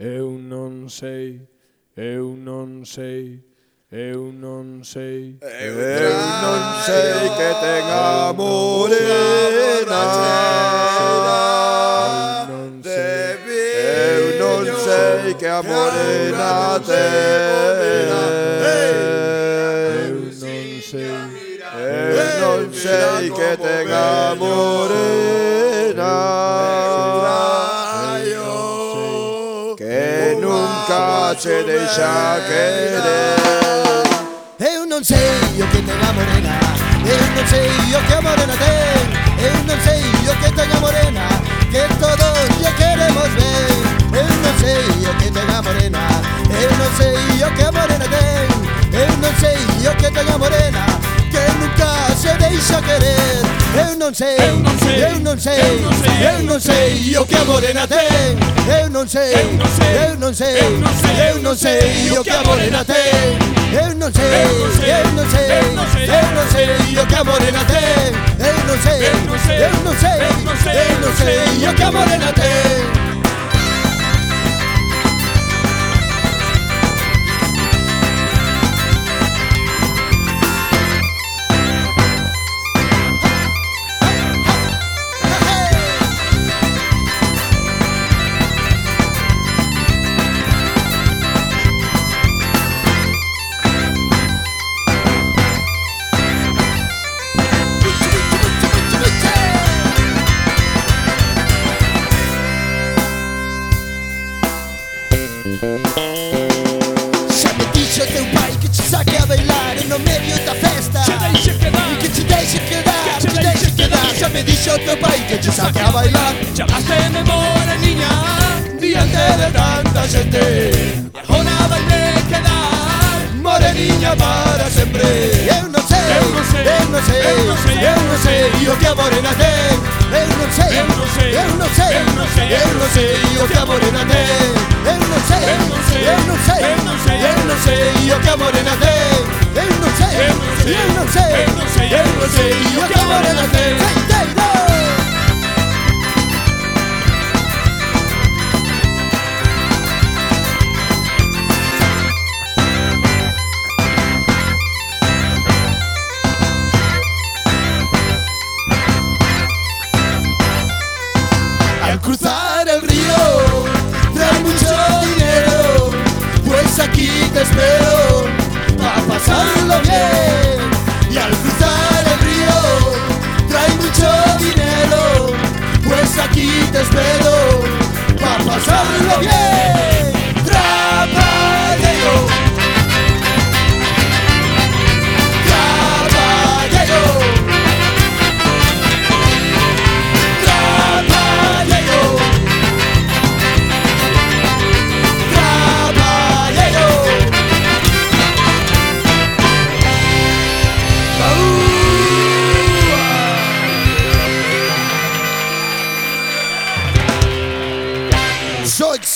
Eu non sei, eu non sei, eu non sei, eu, eu non sei que ten a morena. Eu non sei que a morena ten. Eu non sei, eu non sei que ten. Che deixa querer. Eu non sei o que ten a morena Eu non sei o que a morena ten. Eu non sei o que ten a morena Que todos lle queremos ver. Eu non sei o que ten a morena Eu non sei o que a morena ten. Eu non sei o que ten a morena Que nunca se deixa querer. Eu non sei, Eu non sei, eu non sei eu non sei, o que a morena ten Eu non sei, Eu non sei, eu non sei o que a morena ten Eu non sei, Eu non sei, eu non sei, o que a morena ten eu non sei, eu non sei, eu non sei o que a morena ten Xa me dixo teu pai que te saque a bailar no medio da festa Che deixe quedar, que te deixe quedar, que te deixe quedar Xa me dixo teu pai que te saque a bailar Chamaste memora niña, diante de tanta xente Arjona vai me quedar, moreniña para sempre Eu non sei, eu non sei, eu non sei, eu non sei, eu non sei E o que a morena ten, eu non sei, eu non sei, eu non sei, eu non sei, eu non sei E o que a morena ten, eu sei o que a morena ten Feiteiro! Al cruzar el río trae mucho dinero, pues aquí te espero aquí te espero para pasarlo bien.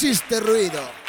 Existe ruido.